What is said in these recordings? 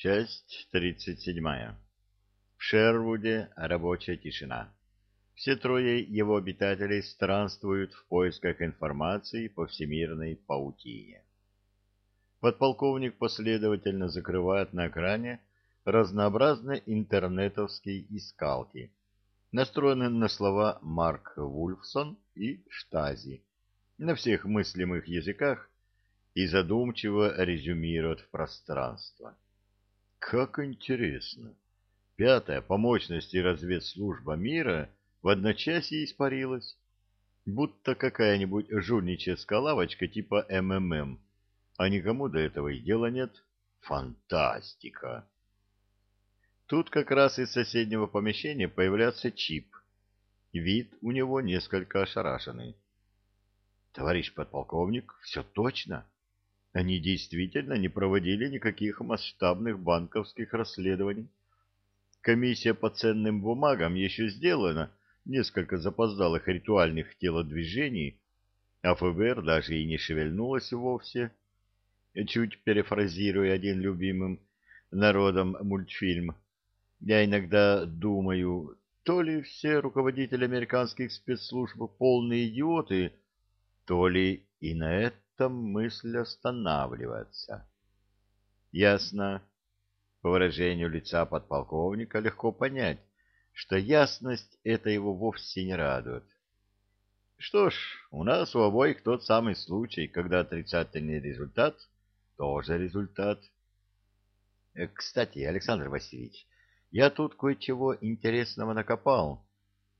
Часть 37. В Шервуде рабочая тишина. Все трое его обитателей странствуют в поисках информации по всемирной паутине. Подполковник последовательно закрывает на экране разнообразные интернетовские искалки, настроенные на слова Марк Вульфсон и Штази на всех мыслимых языках и задумчиво резюмирует в пространство. Как интересно! Пятая по мощности разведслужба мира в одночасье испарилась, будто какая-нибудь жульническая лавочка типа МММ, а никому до этого и дела нет. Фантастика! Тут как раз из соседнего помещения появляется чип. Вид у него несколько ошарашенный. Товарищ подполковник, все точно. Они действительно не проводили никаких масштабных банковских расследований. Комиссия по ценным бумагам еще сделана несколько запоздалых ритуальных телодвижений, а ФБР даже и не шевельнулась вовсе. Чуть перефразируя один любимым народом мультфильм, я иногда думаю, то ли все руководители американских спецслужб полные идиоты, то ли и на это этом мысль останавливаться. Ясно. По выражению лица подполковника легко понять, что ясность это его вовсе не радует. Что ж, у нас у обоих тот самый случай, когда отрицательный результат тоже результат. Э, кстати, Александр Васильевич, я тут кое-чего интересного накопал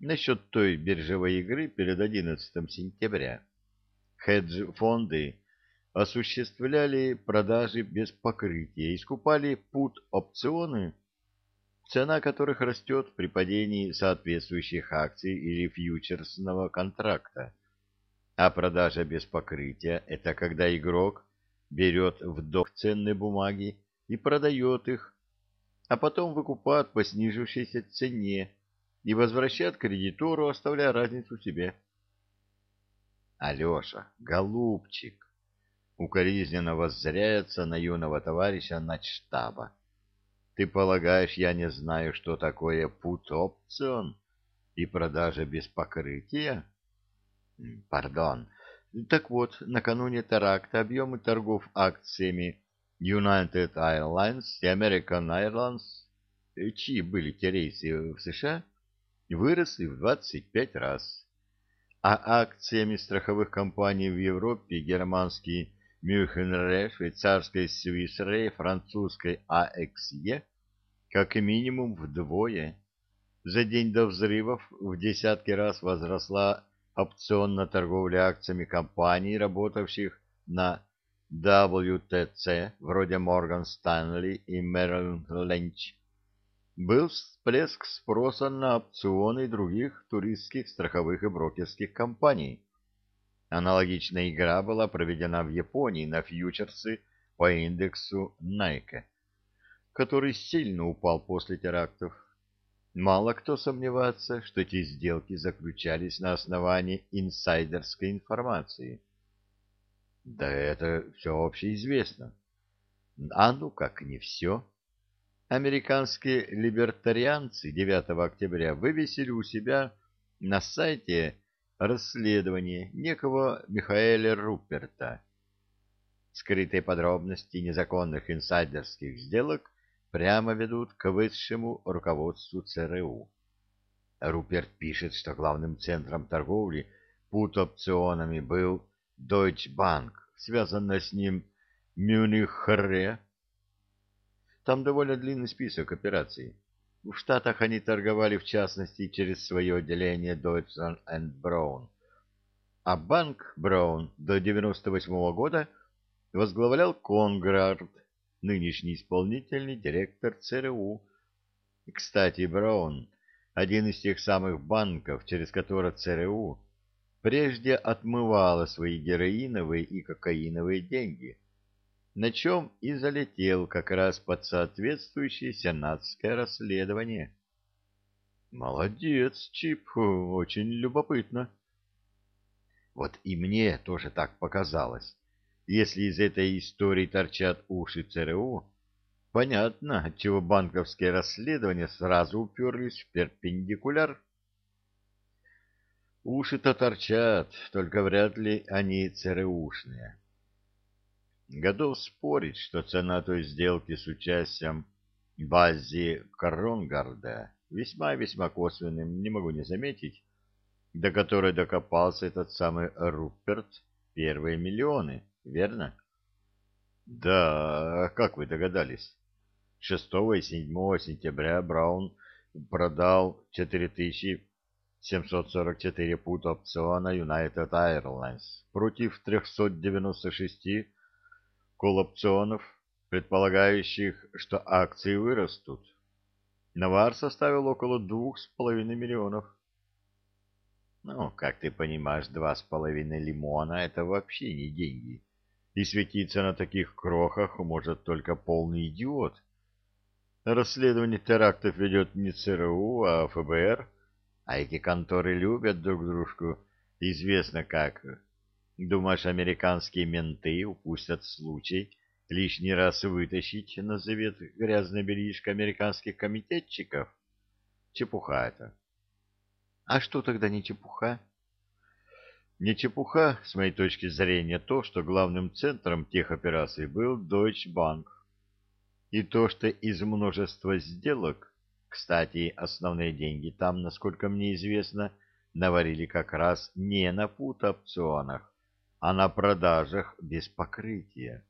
насчет той биржевой игры перед 11 сентября хедж-фонды осуществляли продажи без покрытия и скупали пут-опционы, цена которых растет при падении соответствующих акций или фьючерсного контракта. А продажа без покрытия – это когда игрок берет в долг ценные бумаги и продает их, а потом выкупает по снижившейся цене и возвращает кредитору, оставляя разницу себе. Алеша, голубчик, укоризненно воззряется на юного товарища начштаба. Ты полагаешь, я не знаю, что такое пут-опцион и продажа без покрытия? Пардон. Так вот, накануне теракта объемы торгов акциями United Airlines и American Airlines, чьи были те рейсы в США, выросли в 25 раз а акциями страховых компаний в Европе германский Мюхенре, швейцарской Свисре, французской АХЕ как минимум вдвое. За день до взрывов в десятки раз возросла опционная торговля акциями компаний, работавших на WTC, вроде Morgan Stanley и Merrill Lynch был всплеск спроса на опционы других туристских страховых и брокерских компаний. Аналогичная игра была проведена в Японии на фьючерсы по индексу Nike, который сильно упал после терактов. Мало кто сомневается, что эти сделки заключались на основании инсайдерской информации. Да это все общеизвестно. А ну как не все американские либертарианцы 9 октября вывесили у себя на сайте расследование некого Михаэля Руперта. Скрытые подробности незаконных инсайдерских сделок прямо ведут к высшему руководству ЦРУ. Руперт пишет, что главным центром торговли пут-опционами был Deutsche Bank, связанная с ним Мюнихре, там довольно длинный список операций. В Штатах они торговали, в частности, через свое отделение Deutsche Brown. А банк Браун до 98 -го года возглавлял Конгрард, нынешний исполнительный директор ЦРУ. Кстати, Браун – один из тех самых банков, через которые ЦРУ прежде отмывала свои героиновые и кокаиновые деньги – на чем и залетел как раз под соответствующее сенатское расследование. Молодец, Чип, очень любопытно. Вот и мне тоже так показалось. Если из этой истории торчат уши ЦРУ, Понятно, отчего банковские расследования сразу уперлись в перпендикуляр. Уши-то торчат, только вряд ли они ЦРУшные. Готов спорить, что цена той сделки с участием Бази Кронгарда весьма-весьма косвенным, не могу не заметить, до которой докопался этот самый Руперт, первые миллионы, верно? Да, как вы догадались? 6 и 7 сентября Браун продал 4744 пут опциона United Airlines против 396 колл-опционов, предполагающих, что акции вырастут. Навар составил около двух с половиной миллионов. Ну, как ты понимаешь, два с половиной лимона — это вообще не деньги. И светиться на таких крохах может только полный идиот. Расследование терактов ведет не ЦРУ, а ФБР, а эти конторы любят друг дружку, известно как. Думаешь, американские менты упустят случай лишний раз вытащить на завет грязное бельишко американских комитетчиков? Чепуха это. А что тогда не чепуха? Не чепуха, с моей точки зрения, то, что главным центром тех операций был Deutsche Bank. И то, что из множества сделок, кстати, основные деньги там, насколько мне известно, наварили как раз не на пут-опционах, а на продажах без покрытия.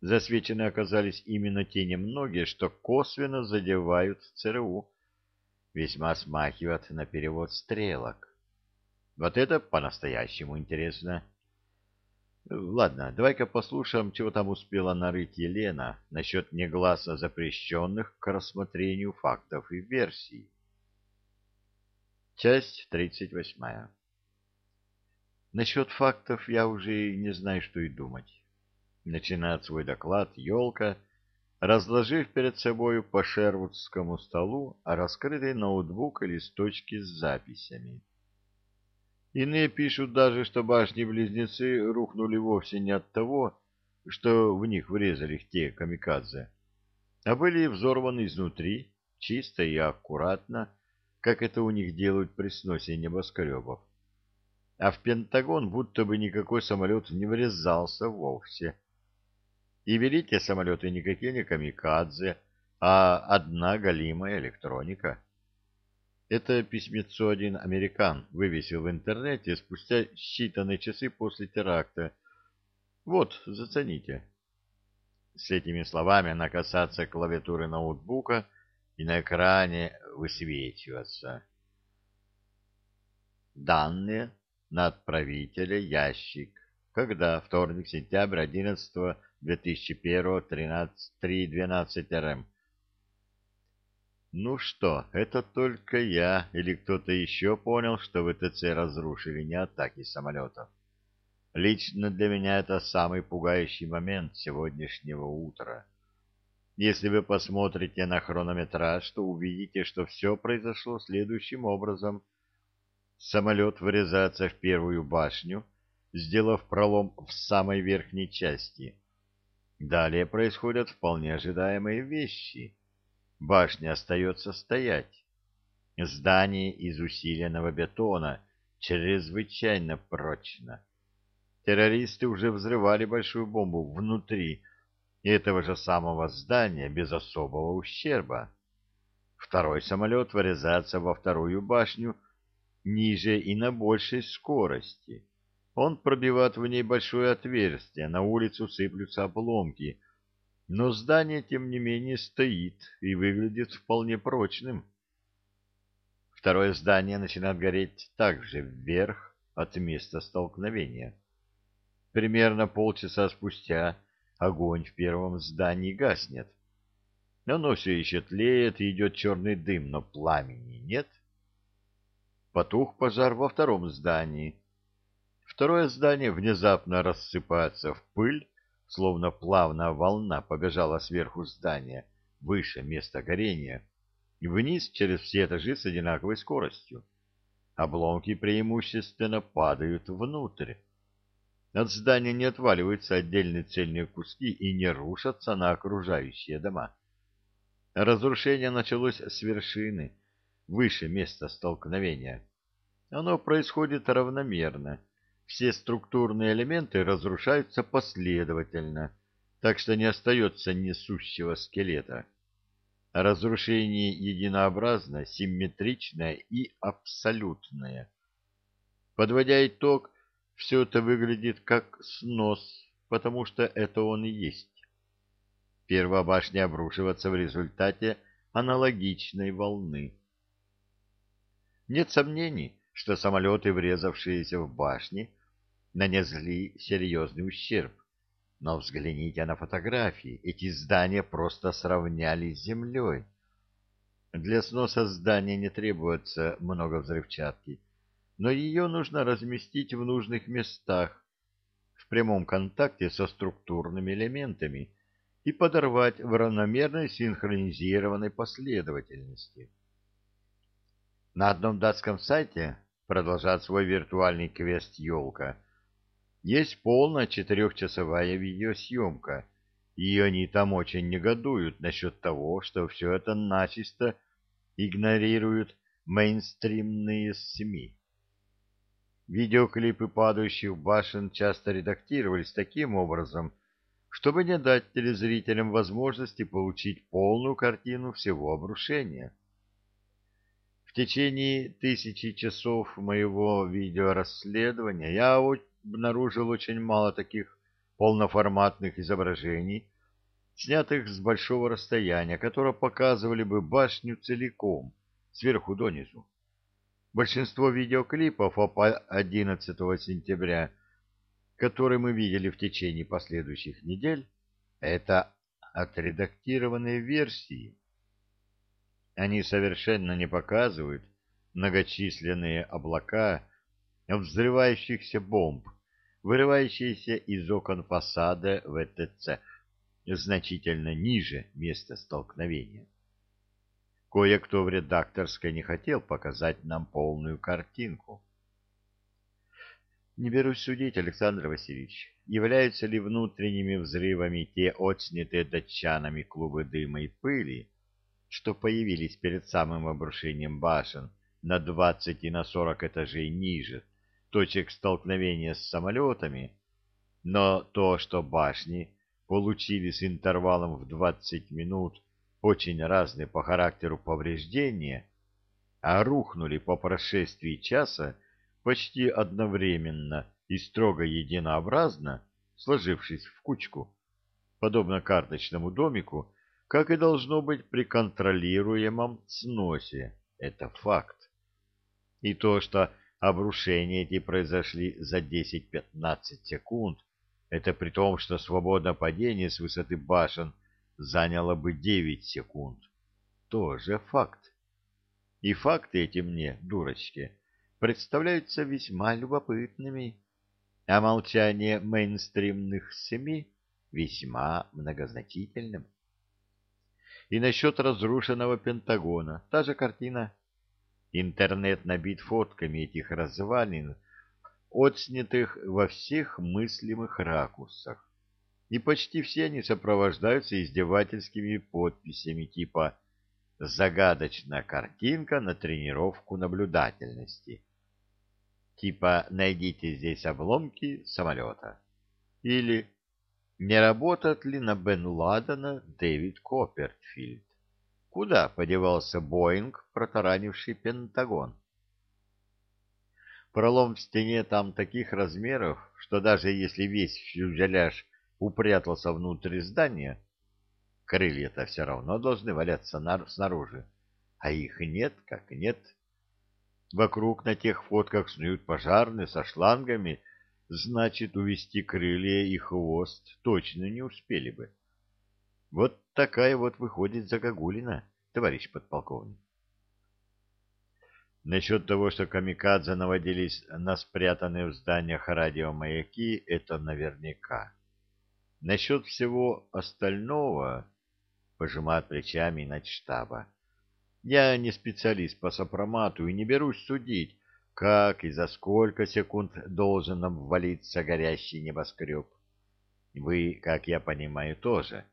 Засвечены оказались именно те немногие, что косвенно задевают ЦРУ, весьма смахивает на перевод стрелок. Вот это по-настоящему интересно. Ладно, давай-ка послушаем, чего там успела нарыть Елена насчет негласно запрещенных к рассмотрению фактов и версий. Часть тридцать восьмая. Насчет фактов я уже не знаю, что и думать. Начинает свой доклад елка, разложив перед собою по шервудскому столу раскрытый ноутбук и листочки с записями. Иные пишут даже, что башни-близнецы рухнули вовсе не от того, что в них врезали те камикадзе, а были взорваны изнутри, чисто и аккуратно, как это у них делают при сносе небоскребов а в Пентагон будто бы никакой самолет не врезался вовсе. И вели те самолеты никакие не камикадзе, а одна галимая электроника. Это письмецо один американ вывесил в интернете спустя считанные часы после теракта. Вот, зацените. С этими словами она касается клавиатуры ноутбука, и на экране высвечивается. Данные на отправителя ящик. Когда? Вторник, сентябрь 11 2001 13 РМ. Ну что, это только я или кто-то еще понял, что ВТЦ разрушили не атаки самолетов. Лично для меня это самый пугающий момент сегодняшнего утра. Если вы посмотрите на хронометраж, то увидите, что все произошло следующим образом – Самолет врезается в первую башню, сделав пролом в самой верхней части. Далее происходят вполне ожидаемые вещи. Башня остается стоять. Здание из усиленного бетона чрезвычайно прочно. Террористы уже взрывали большую бомбу внутри этого же самого здания без особого ущерба. Второй самолет врезается во вторую башню ниже и на большей скорости. Он пробивает в ней большое отверстие, на улицу сыплются обломки, но здание, тем не менее, стоит и выглядит вполне прочным. Второе здание начинает гореть также вверх от места столкновения. Примерно полчаса спустя огонь в первом здании гаснет. Оно все еще тлеет и идет черный дым, но пламени нет потух пожар во втором здании. Второе здание внезапно рассыпается в пыль, словно плавная волна побежала сверху здания, выше места горения, и вниз через все этажи с одинаковой скоростью. Обломки преимущественно падают внутрь. от здания не отваливаются отдельные цельные куски и не рушатся на окружающие дома. Разрушение началось с вершины, выше места столкновения. Оно происходит равномерно. Все структурные элементы разрушаются последовательно, так что не остается несущего скелета. Разрушение единообразно, симметричное и абсолютное. Подводя итог, все это выглядит как снос, потому что это он и есть. Первая башня обрушивается в результате аналогичной волны. Нет сомнений, что самолеты, врезавшиеся в башни, нанесли серьезный ущерб. Но взгляните на фотографии. Эти здания просто сравняли с землей. Для сноса здания не требуется много взрывчатки, но ее нужно разместить в нужных местах, в прямом контакте со структурными элементами и подорвать в равномерной синхронизированной последовательности. На одном датском сайте продолжает свой виртуальный квест «Елка», есть полная четырехчасовая видеосъемка, и они там очень негодуют насчет того, что все это начисто игнорируют мейнстримные СМИ. Видеоклипы падающих башен часто редактировались таким образом, чтобы не дать телезрителям возможности получить полную картину всего обрушения. Течение тысячи часов моего видеорасследования я обнаружил очень мало таких полноформатных изображений, снятых с большого расстояния, которые показывали бы башню целиком, сверху донизу. Большинство видеоклипов об 11 сентября, которые мы видели в течение последующих недель, это отредактированные версии. Они совершенно не показывают многочисленные облака взрывающихся бомб, вырывающиеся из окон фасада ВТЦ, значительно ниже места столкновения. Кое-кто в редакторской не хотел показать нам полную картинку. Не берусь судить, Александр Васильевич, являются ли внутренними взрывами те отснятые датчанами клубы дыма и пыли, что появились перед самым обрушением башен на 20 и на 40 этажей ниже точек столкновения с самолетами, но то, что башни получили с интервалом в 20 минут очень разные по характеру повреждения, а рухнули по прошествии часа почти одновременно и строго единообразно, сложившись в кучку, подобно карточному домику, как и должно быть при контролируемом сносе. Это факт. И то, что Обрушения эти произошли за 10-15 секунд. Это при том, что свободное падение с высоты башен заняло бы 9 секунд. Тоже факт. И факты эти мне, дурочки, представляются весьма любопытными, а молчание мейнстримных СМИ весьма многозначительным. И насчет разрушенного Пентагона та же картина. Интернет набит фотками этих развалин, отснятых во всех мыслимых ракурсах. И почти все они сопровождаются издевательскими подписями типа «Загадочная картинка на тренировку наблюдательности». Типа «Найдите здесь обломки самолета». Или «Не работает ли на Бен Ладена Дэвид Коппертфильд?» Куда подевался Боинг, протаранивший Пентагон? Пролом в стене там таких размеров, что даже если весь фюзеляж упрятался внутрь здания, крылья-то все равно должны валяться снаружи, а их нет, как нет. Вокруг на тех фотках снуют пожарные со шлангами, значит, увести крылья и хвост точно не успели бы. Вот такая вот выходит загогулина, товарищ подполковник. Насчет того, что камикадзе наводились на спрятанные в зданиях радиомаяки, это наверняка. Насчет всего остального, пожимает плечами штаба. Я не специалист по сопромату и не берусь судить, как и за сколько секунд должен обвалиться горящий небоскреб. Вы, как я понимаю, тоже.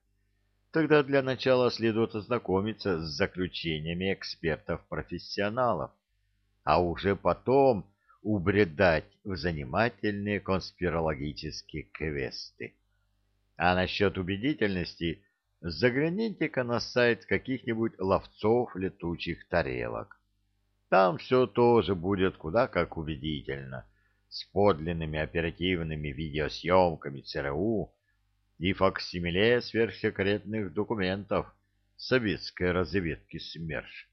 Тогда для начала следует ознакомиться с заключениями экспертов-профессионалов, а уже потом убредать в занимательные конспирологические квесты. А насчет убедительности загляните-ка на сайт каких-нибудь ловцов летучих тарелок. Там все тоже будет куда как убедительно, с подлинными оперативными видеосъемками ЦРУ и факсимиле сверхсекретных документов советской разведки СМЕРШ.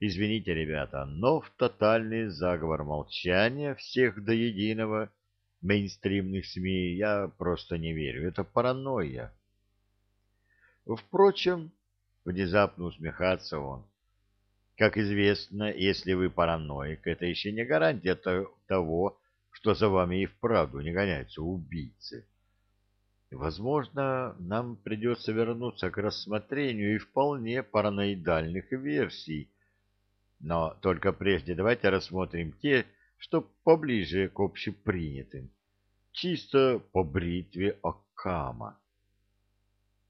Извините, ребята, но в тотальный заговор молчания всех до единого мейнстримных СМИ я просто не верю. Это паранойя. Впрочем, внезапно усмехаться он. Как известно, если вы параноик, это еще не гарантия того, что за вами и вправду не гоняются убийцы. Возможно, нам придется вернуться к рассмотрению и вполне параноидальных версий. Но только прежде давайте рассмотрим те, что поближе к общепринятым. Чисто по бритве Оккама.